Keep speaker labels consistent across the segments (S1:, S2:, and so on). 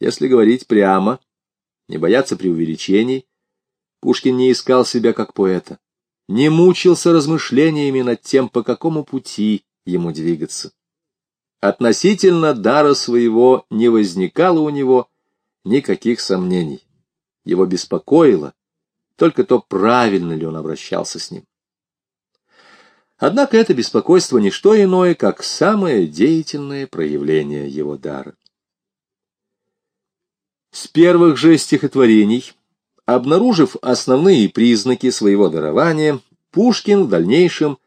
S1: Если говорить прямо, не бояться преувеличений, Пушкин не искал себя как поэта, не мучился размышлениями над тем, по какому пути ему двигаться. Относительно дара своего не возникало у него никаких сомнений. Его беспокоило только то, правильно ли он обращался с ним. Однако это беспокойство не что иное, как самое деятельное проявление его дара. С первых же стихотворений, обнаружив основные признаки своего дарования, Пушкин в дальнейшем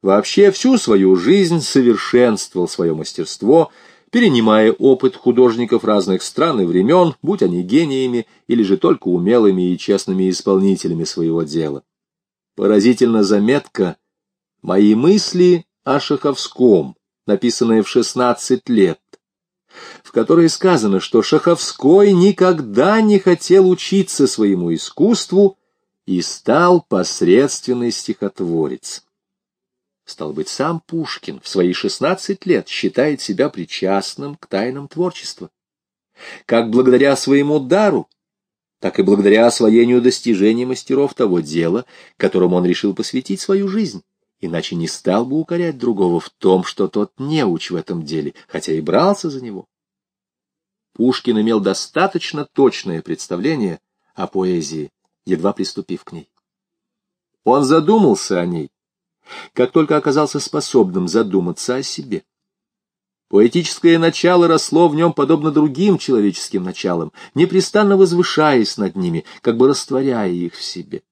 S1: вообще всю свою жизнь совершенствовал свое мастерство, перенимая опыт художников разных стран и времен, будь они гениями или же только умелыми и честными исполнителями своего дела. Поразительна заметка «Мои мысли о Шаховском», написанная в 16 лет, в которой сказано, что Шаховской никогда не хотел учиться своему искусству и стал посредственный стихотворец. Стал быть, сам Пушкин в свои 16 лет считает себя причастным к тайнам творчества. Как благодаря своему дару, так и благодаря освоению достижений мастеров того дела, которому он решил посвятить свою жизнь иначе не стал бы укорять другого в том, что тот не уч в этом деле, хотя и брался за него. Пушкин имел достаточно точное представление о поэзии, едва приступив к ней. Он задумался о ней, как только оказался способным задуматься о себе. Поэтическое начало росло в нем подобно другим человеческим началам, непрестанно возвышаясь над ними, как бы растворяя их в себе.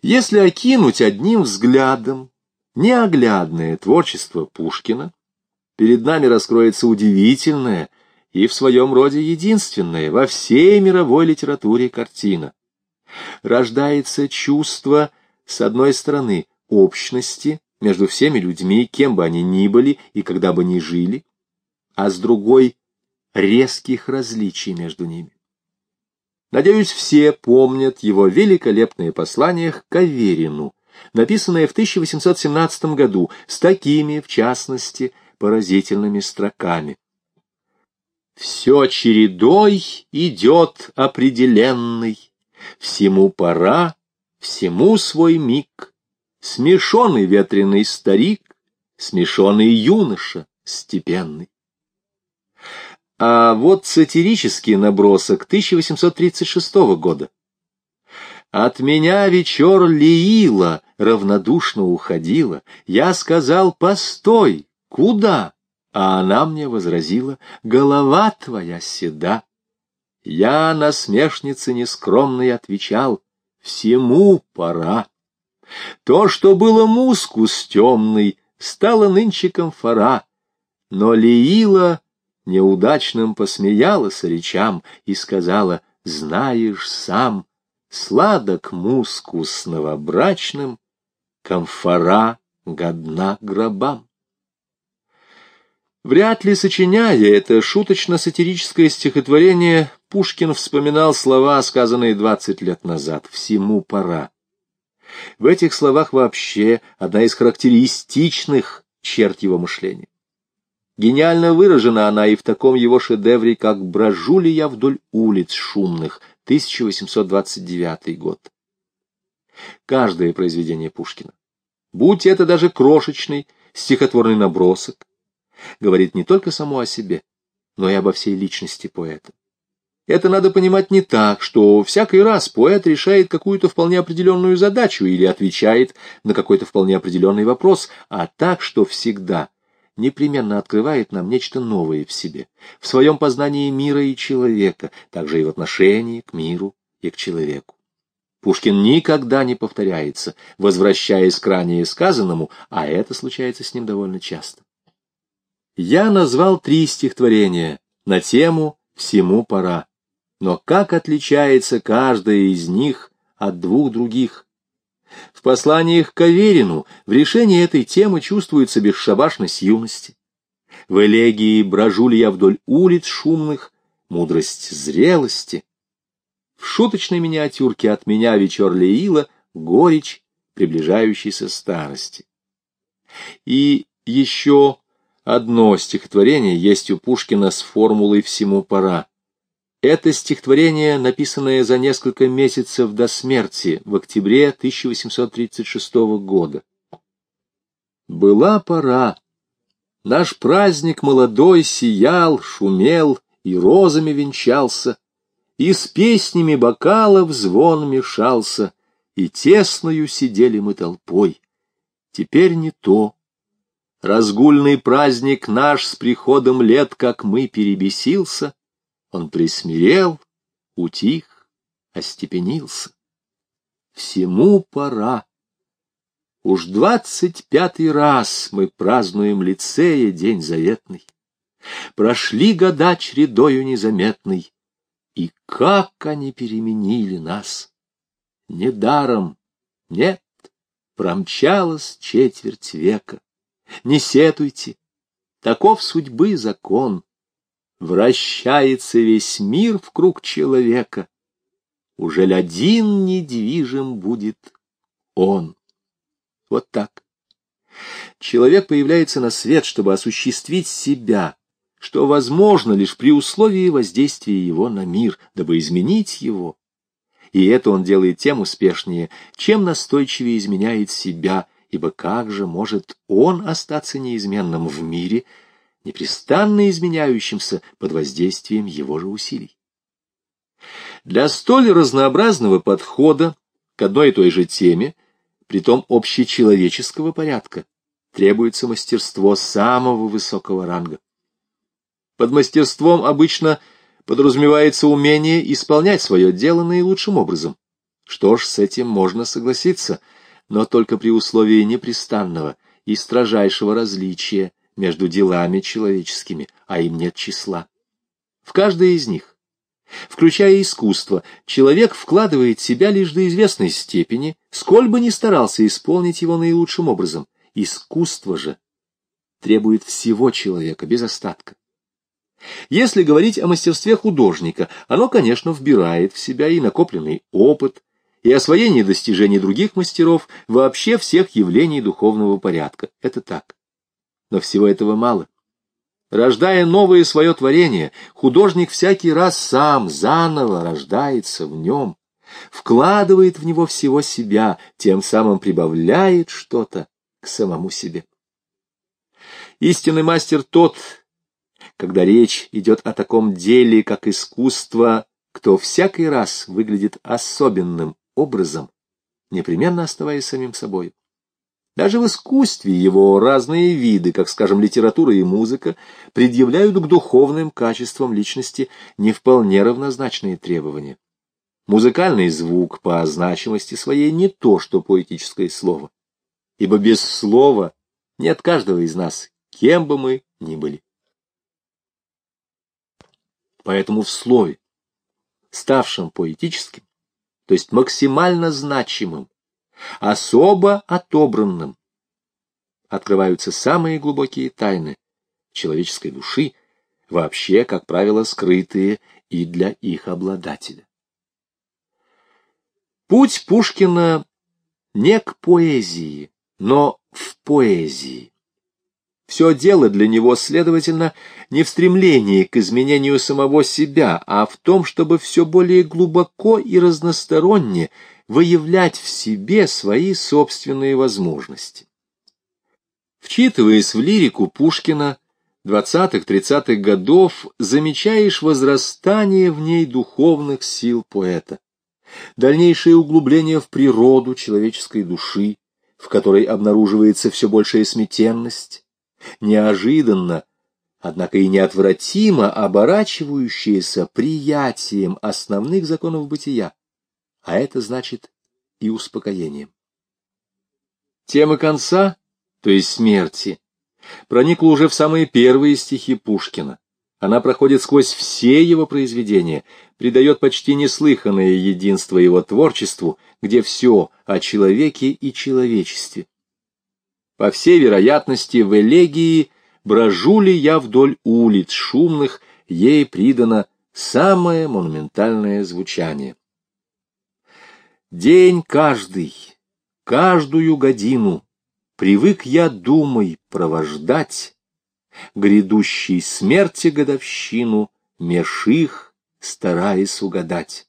S1: Если окинуть одним взглядом неоглядное творчество Пушкина, перед нами раскроется удивительное и в своем роде единственное во всей мировой литературе картина. Рождается чувство, с одной стороны, общности между всеми людьми, кем бы они ни были и когда бы ни жили, а с другой — резких различий между ними. Надеюсь, все помнят его великолепные послания к Каверину, написанные в 1817 году, с такими, в частности, поразительными строками. «Все чередой идет определенный, всему пора, всему свой миг, смешонный ветреный старик, смешонный юноша степенный. А вот сатирический набросок 1836 года. От меня вечер Лиила равнодушно уходила. Я сказал, постой, куда? А она мне возразила, голова твоя седа. Я, насмешнице нескромной, отвечал, всему пора. То, что было мускус темный, стало нынче комфора, но Лиила неудачным посмеялась речам и сказала, «Знаешь сам, сладок мускус новобрачным, комфора годна гробам». Вряд ли, сочиняя это шуточно-сатирическое стихотворение, Пушкин вспоминал слова, сказанные двадцать лет назад «всему пора». В этих словах вообще одна из характеристичных черт его мышления. Гениально выражена она и в таком его шедевре, как «Брожу ли я вдоль улиц шумных» 1829 год. Каждое произведение Пушкина, будь это даже крошечный стихотворный набросок, говорит не только само о себе, но и обо всей личности поэта. Это надо понимать не так, что всякий раз поэт решает какую-то вполне определенную задачу или отвечает на какой-то вполне определенный вопрос, а так, что всегда – непременно открывает нам нечто новое в себе, в своем познании мира и человека, также и в отношении к миру и к человеку. Пушкин никогда не повторяется, возвращаясь к ранее сказанному, а это случается с ним довольно часто. Я назвал три стихотворения на тему «Всему пора», но как отличается каждое из них от двух других, в посланиях к Аверину в решении этой темы чувствуется бесшабашность юности. В элегии «Брожу ли я вдоль улиц шумных» мудрость зрелости. В шуточной миниатюрке «От меня вечер Леила» горечь приближающейся старости. И еще Одно стихотворение есть у Пушкина с формулой «всему пора». Это стихотворение, написанное за несколько месяцев до смерти, в октябре 1836 года. Была пора. Наш праздник молодой сиял, шумел и розами венчался, и с песнями бокалов звон мешался, и тесною сидели мы толпой. Теперь не то. Разгульный праздник наш с приходом лет, как мы, перебесился, он присмирел, утих, остепенился. Всему пора. Уж двадцать пятый раз мы празднуем лицея день заветный. Прошли года чередою незаметной, и как они переменили нас! Недаром, нет, промчалась четверть века. Не сетуйте, таков судьбы закон. Вращается весь мир в круг человека. Уже один недвижим будет он. Вот так. Человек появляется на свет, чтобы осуществить себя, что возможно лишь при условии воздействия его на мир, дабы изменить его. И это он делает тем успешнее, чем настойчивее изменяет себя, ибо как же может он остаться неизменным в мире, непрестанно изменяющимся под воздействием его же усилий. Для столь разнообразного подхода к одной и той же теме, притом общечеловеческого порядка, требуется мастерство самого высокого ранга. Под мастерством обычно подразумевается умение исполнять свое дело наилучшим образом. Что ж, с этим можно согласиться, но только при условии непрестанного и строжайшего различия между делами человеческими, а им нет числа. В каждое из них, включая искусство, человек вкладывает себя лишь до известной степени, сколь бы ни старался исполнить его наилучшим образом. Искусство же требует всего человека без остатка. Если говорить о мастерстве художника, оно, конечно, вбирает в себя и накопленный опыт, и освоение достижений других мастеров, вообще всех явлений духовного порядка. Это так но всего этого мало. Рождая новое свое творение, художник всякий раз сам заново рождается в нем, вкладывает в него всего себя, тем самым прибавляет что-то к самому себе. Истинный мастер тот, когда речь идет о таком деле, как искусство, кто всякий раз выглядит особенным образом, непременно оставаясь самим собой. Даже в искусстве его разные виды, как, скажем, литература и музыка, предъявляют к духовным качествам личности не вполне равнозначные требования. Музыкальный звук по значимости своей не то, что поэтическое слово, ибо без слова нет каждого из нас, кем бы мы ни были. Поэтому в слове, ставшем поэтическим, то есть максимально значимым, особо отобранным, открываются самые глубокие тайны человеческой души, вообще, как правило, скрытые и для их обладателя. Путь Пушкина не к поэзии, но в поэзии. Все дело для него, следовательно, не в стремлении к изменению самого себя, а в том, чтобы все более глубоко и разносторонне выявлять в себе свои собственные возможности. Вчитываясь в лирику Пушкина 20-30-х годов, замечаешь возрастание в ней духовных сил поэта, дальнейшее углубление в природу человеческой души, в которой обнаруживается все большая сметенность, неожиданно, однако и неотвратимо оборачивающееся приятием основных законов бытия, а это значит и успокоением. Тема конца, то есть смерти, проникла уже в самые первые стихи Пушкина. Она проходит сквозь все его произведения, придает почти неслыханное единство его творчеству, где все о человеке и человечестве. По всей вероятности, в элегии брожу ли я вдоль улиц шумных, ей придано самое монументальное звучание. День каждый, каждую годину привык я думой провождать, грядущей смерти годовщину, меж их стараясь угадать.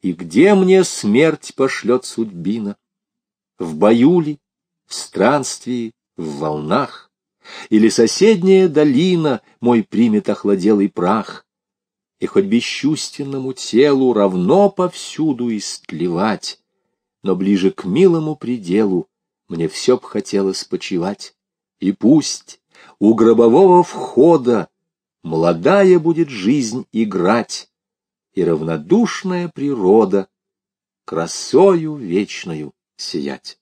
S1: И где мне смерть пошлет судьбина? В бою ли, в странствии, в волнах? Или соседняя долина мой примет охладелый прах? И хоть бесчувственному телу равно повсюду истлевать, но ближе к милому пределу мне все б хотелось почивать. И пусть у гробового входа молодая будет жизнь играть, и равнодушная природа красою вечною сиять.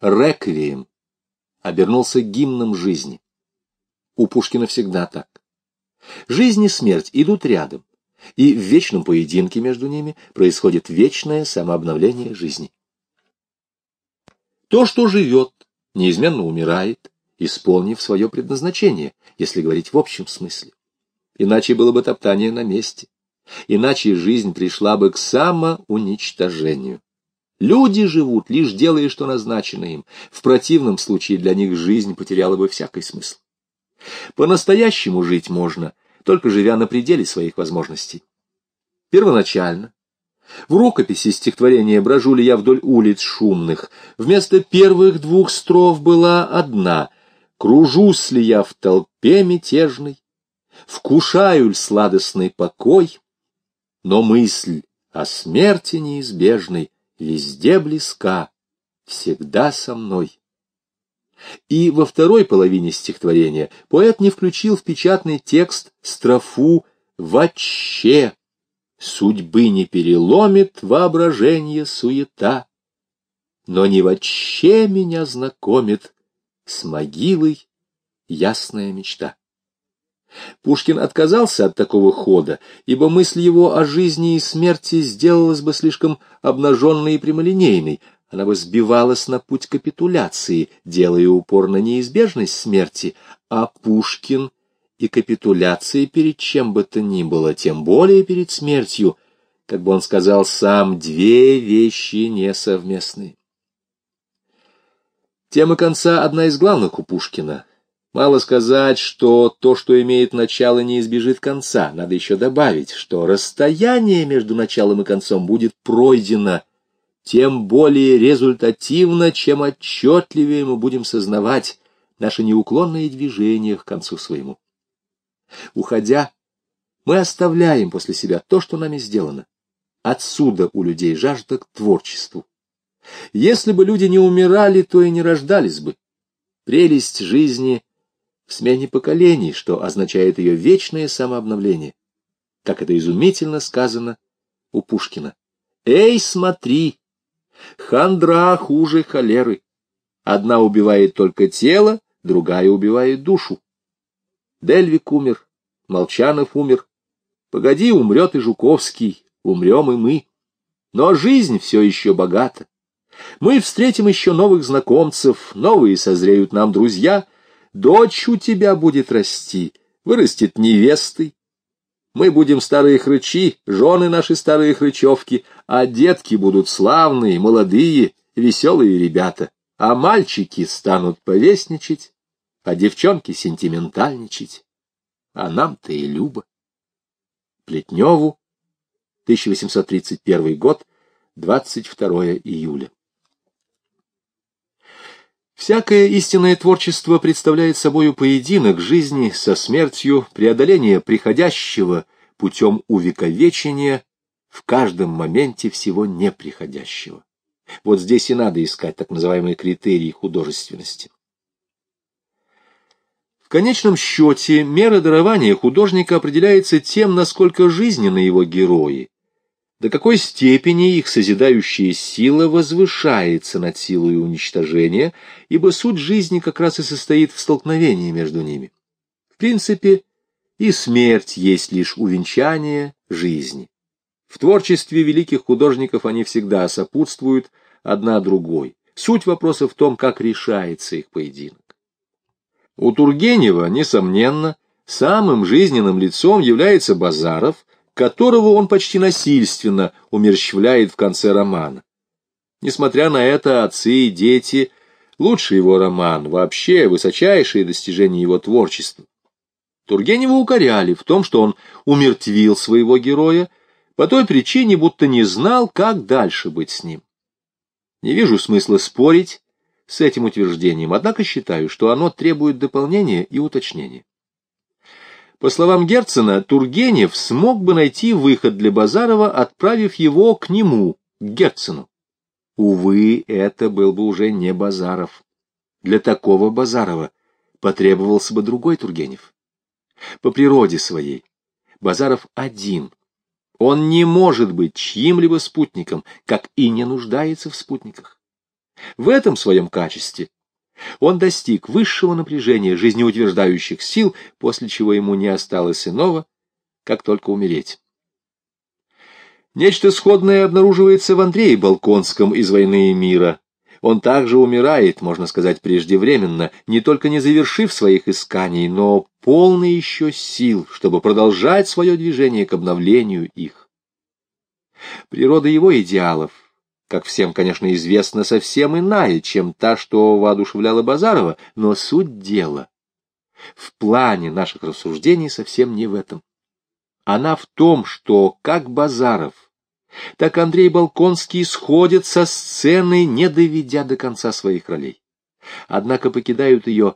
S1: Реквием обернулся гимном жизни. У Пушкина всегда так. Жизнь и смерть идут рядом, и в вечном поединке между ними происходит вечное самообновление жизни. То, что живет, неизменно умирает, исполнив свое предназначение, если говорить в общем смысле. Иначе было бы топтание на месте. Иначе жизнь пришла бы к самоуничтожению. Люди живут, лишь делая, что назначено им. В противном случае для них жизнь потеряла бы всякий смысл. По-настоящему жить можно, только живя на пределе своих возможностей. Первоначально, в рукописи стихотворения брожу ли я вдоль улиц шумных, вместо первых двух строф была одна. «Кружусь ли я в толпе мятежной, вкушаю ль сладостный покой, но мысль о смерти неизбежной везде близка, всегда со мной». И во второй половине стихотворения поэт не включил в печатный текст строфу «Вообще». Судьбы не переломит воображение суета, но не вообще меня знакомит с могилой ясная мечта. Пушкин отказался от такого хода, ибо мысль его о жизни и смерти сделалась бы слишком обнаженной и прямолинейной, она бы сбивалась на путь капитуляции, делая упор на неизбежность смерти, а Пушкин и капитуляции перед чем бы то ни было, тем более перед смертью, как бы он сказал сам, две вещи несовместные. Тема конца одна из главных у Пушкина. Мало сказать, что то, что имеет начало, не избежит конца. Надо еще добавить, что расстояние между началом и концом будет пройдено тем более результативно, чем отчетливее мы будем сознавать наши неуклонные движения к концу своему. Уходя, мы оставляем после себя то, что нами сделано. Отсюда у людей жажда к творчеству. Если бы люди не умирали, то и не рождались бы. Прелесть жизни в смене поколений, что означает ее вечное самообновление. Как это изумительно сказано у Пушкина. «Эй, смотри! Хандра хуже холеры. Одна убивает только тело, другая убивает душу. Дельвик умер, Молчанов умер. Погоди, умрет и Жуковский, умрем и мы. Но жизнь все еще богата. Мы встретим еще новых знакомцев, новые созреют нам друзья. Дочь у тебя будет расти, вырастет невестой. Мы будем старые хрычи, жены наши старые хрычевки, а детки будут славные, молодые, веселые ребята, а мальчики станут повесничать, а девчонки сентиментальничать. А нам-то и любо. Плетневу, 1831 год, 22 июля. Всякое истинное творчество представляет собою поединок жизни со смертью, преодоление приходящего путем увековечения в каждом моменте всего неприходящего. Вот здесь и надо искать так называемые критерии художественности. В конечном счете, мера дарования художника определяется тем, насколько жизненны его герои, до какой степени их созидающая сила возвышается над силой уничтожения, ибо суть жизни как раз и состоит в столкновении между ними. В принципе, и смерть есть лишь увенчание жизни. В творчестве великих художников они всегда сопутствуют одна другой. Суть вопроса в том, как решается их поединок. У Тургенева, несомненно, самым жизненным лицом является Базаров, которого он почти насильственно умерщвляет в конце романа. Несмотря на это, отцы и дети лучший его роман, вообще высочайшие достижения его творчества. Тургенева укоряли в том, что он умертвил своего героя по той причине, будто не знал, как дальше быть с ним. Не вижу смысла спорить с этим утверждением, однако считаю, что оно требует дополнения и уточнения. По словам Герцена, Тургенев смог бы найти выход для Базарова, отправив его к нему, к Герцену. Увы, это был бы уже не Базаров. Для такого Базарова потребовался бы другой Тургенев. По природе своей Базаров один. Он не может быть чьим-либо спутником, как и не нуждается в спутниках. В этом своем качестве он достиг высшего напряжения жизнеутверждающих сил, после чего ему не осталось иного, как только умереть. Нечто сходное обнаруживается в Андрее Балконском из «Войны и мира». Он также умирает, можно сказать, преждевременно, не только не завершив своих исканий, но полный еще сил, чтобы продолжать свое движение к обновлению их. Природа его идеалов — как всем, конечно, известно, совсем иная, чем та, что воодушевляла Базарова, но суть дела в плане наших рассуждений совсем не в этом. Она в том, что как Базаров, так Андрей Балконский сходят со сцены, не доведя до конца своих ролей. Однако покидают ее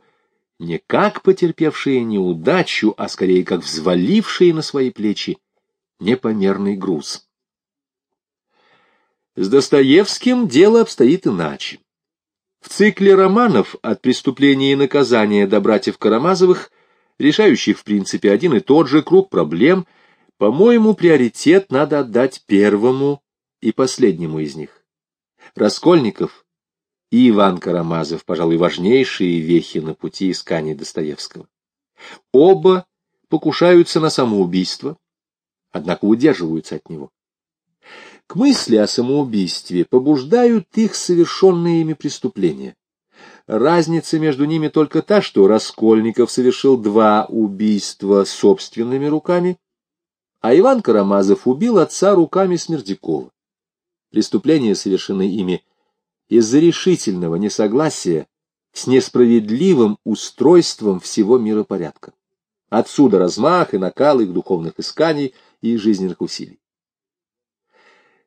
S1: не как потерпевшие неудачу, а скорее как взвалившие на свои плечи непомерный груз. С Достоевским дело обстоит иначе. В цикле романов «От преступления и наказания до братьев Карамазовых», решающих в принципе один и тот же круг проблем, по-моему, приоритет надо отдать первому и последнему из них. Раскольников и Иван Карамазов, пожалуй, важнейшие вехи на пути искания Достоевского. Оба покушаются на самоубийство, однако удерживаются от него. К мысли о самоубийстве побуждают их совершенные ими преступления. Разница между ними только та, что Раскольников совершил два убийства собственными руками, а Иван Карамазов убил отца руками Смердякова. Преступления совершены ими из-за решительного несогласия с несправедливым устройством всего миропорядка. Отсюда размах и накал их духовных исканий и жизненных усилий.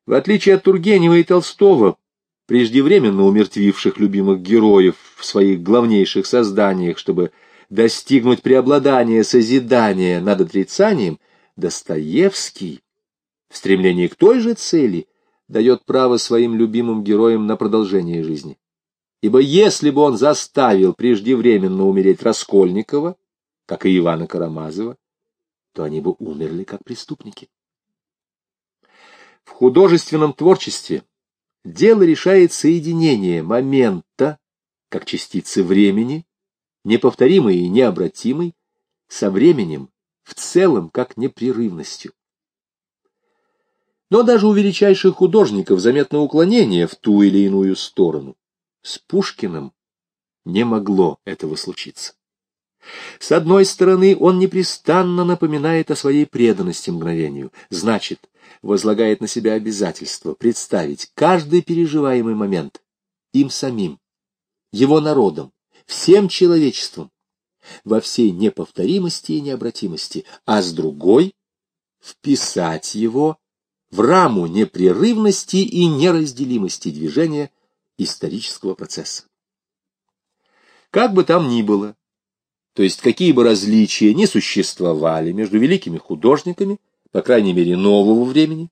S1: В отличие от Тургенева и Толстого, преждевременно умертвивших любимых героев в своих главнейших созданиях, чтобы достигнуть преобладания созидания над отрицанием, Достоевский в стремлении к той же цели дает право своим любимым героям на продолжение жизни. Ибо если бы он заставил преждевременно умереть Раскольникова, как и Ивана Карамазова, то они бы умерли как преступники. В художественном творчестве дело решает соединение момента, как частицы времени, неповторимой и необратимой, со временем в целом как непрерывностью. Но даже у величайших художников заметно уклонение в ту или иную сторону. С Пушкиным не могло этого случиться. С одной стороны, он непрестанно напоминает о своей преданности мгновению, значит, возлагает на себя обязательство представить каждый переживаемый момент им самим, его народом, всем человечеством, во всей неповторимости и необратимости, а с другой — вписать его в раму непрерывности и неразделимости движения исторического процесса. Как бы там ни было, то есть какие бы различия ни существовали между великими художниками, по крайней мере нового времени,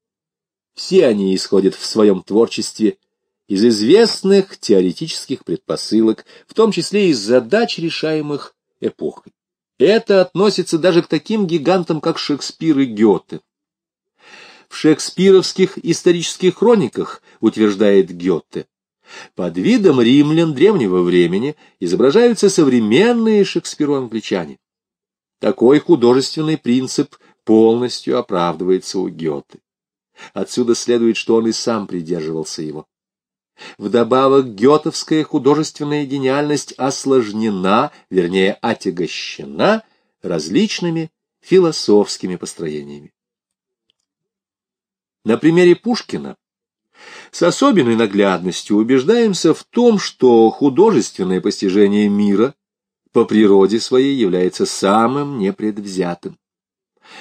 S1: все они исходят в своем творчестве из известных теоретических предпосылок, в том числе из задач, решаемых эпохой. Это относится даже к таким гигантам, как Шекспир и Гёте. В шекспировских исторических хрониках, утверждает Гёте, под видом римлян древнего времени изображаются современные шекспиро-англичане. Такой художественный принцип полностью оправдывается у Гёте. Отсюда следует, что он и сам придерживался его. Вдобавок гетовская художественная гениальность осложнена, вернее, отягощена различными философскими построениями. На примере Пушкина С особенной наглядностью убеждаемся в том, что художественное постижение мира по природе своей является самым непредвзятым.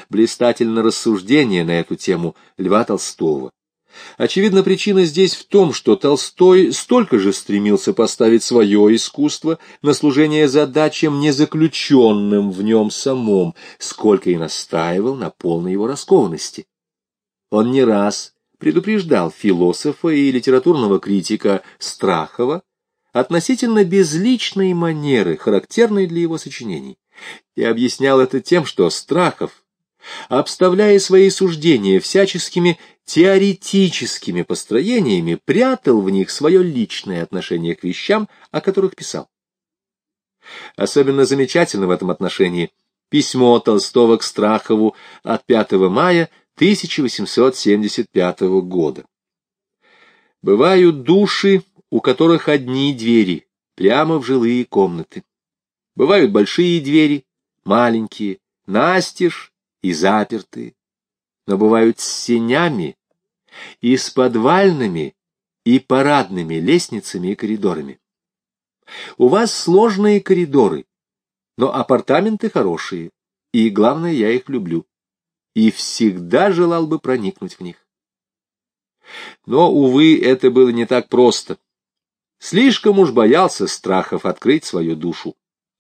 S1: Блистательно рассуждение на эту тему Льва Толстого. Очевидно, причина здесь в том, что Толстой столько же стремился поставить свое искусство на служение задачам, не заключенным в нем самом, сколько и настаивал на полной его раскованности. Он не раз предупреждал философа и литературного критика Страхова относительно безличной манеры, характерной для его сочинений, и объяснял это тем, что Страхов, обставляя свои суждения всяческими теоретическими построениями, прятал в них свое личное отношение к вещам, о которых писал. Особенно замечательно в этом отношении письмо Толстого к Страхову от 5 мая 1875 года. Бывают души, у которых одни двери, прямо в жилые комнаты. Бывают большие двери, маленькие, настежь и запертые. Но бывают с сенями и с подвальными и парадными лестницами и коридорами. У вас сложные коридоры, но апартаменты хорошие, и, главное, я их люблю, и всегда желал бы проникнуть в них. Но, увы, это было не так просто. Слишком уж боялся страхов открыть свою душу,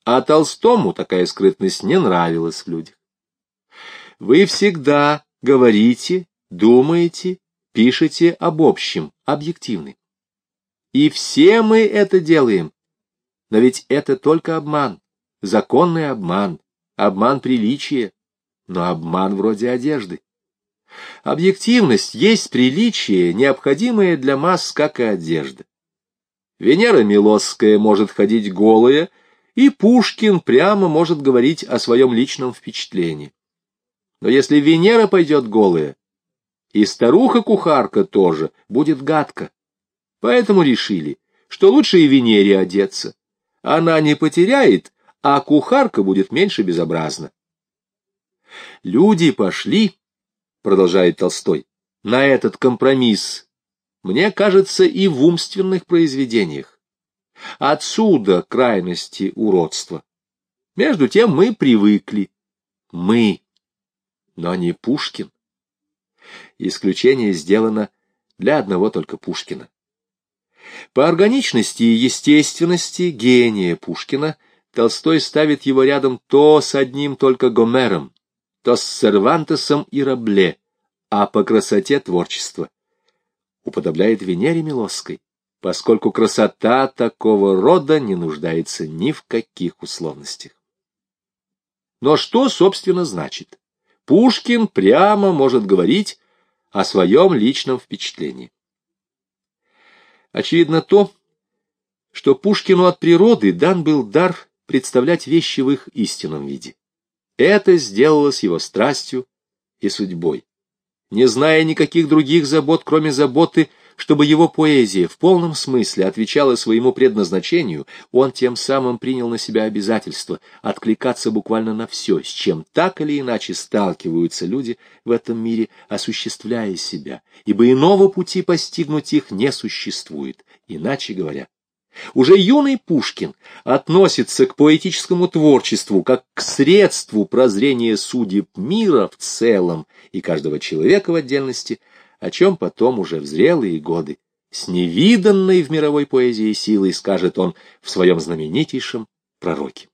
S1: а Толстому такая скрытность не нравилась в людях. Вы всегда говорите, думаете, пишете об общем, объективны. И все мы это делаем. Но ведь это только обман, законный обман, обман приличия, но обман вроде одежды. Объективность есть приличие, необходимое для масс, как и одежда. Венера Милосская может ходить голая, и Пушкин прямо может говорить о своем личном впечатлении. Но если Венера пойдет голая, и старуха-кухарка тоже будет гадко. Поэтому решили, что лучше и Венере одеться. Она не потеряет, а кухарка будет меньше безобразна. Люди пошли, продолжает Толстой, на этот компромисс мне кажется, и в умственных произведениях. Отсюда крайности уродства. Между тем мы привыкли. Мы, но не Пушкин. Исключение сделано для одного только Пушкина. По органичности и естественности гения Пушкина Толстой ставит его рядом то с одним только Гомером, то с Сервантесом и Рабле, а по красоте творчества уподобляет Венере Милосской, поскольку красота такого рода не нуждается ни в каких условностях. Но что, собственно, значит? Пушкин прямо может говорить о своем личном впечатлении. Очевидно то, что Пушкину от природы дан был дар представлять вещи в их истинном виде. Это сделалось его страстью и судьбой не зная никаких других забот, кроме заботы, чтобы его поэзия в полном смысле отвечала своему предназначению, он тем самым принял на себя обязательство откликаться буквально на все, с чем так или иначе сталкиваются люди в этом мире, осуществляя себя, ибо иного пути постигнуть их не существует, иначе говоря. Уже юный Пушкин относится к поэтическому творчеству как к средству прозрения судеб мира в целом и каждого человека в отдельности, о чем потом уже в зрелые годы с невиданной в мировой поэзии силой скажет он в своем знаменитейшем пророке.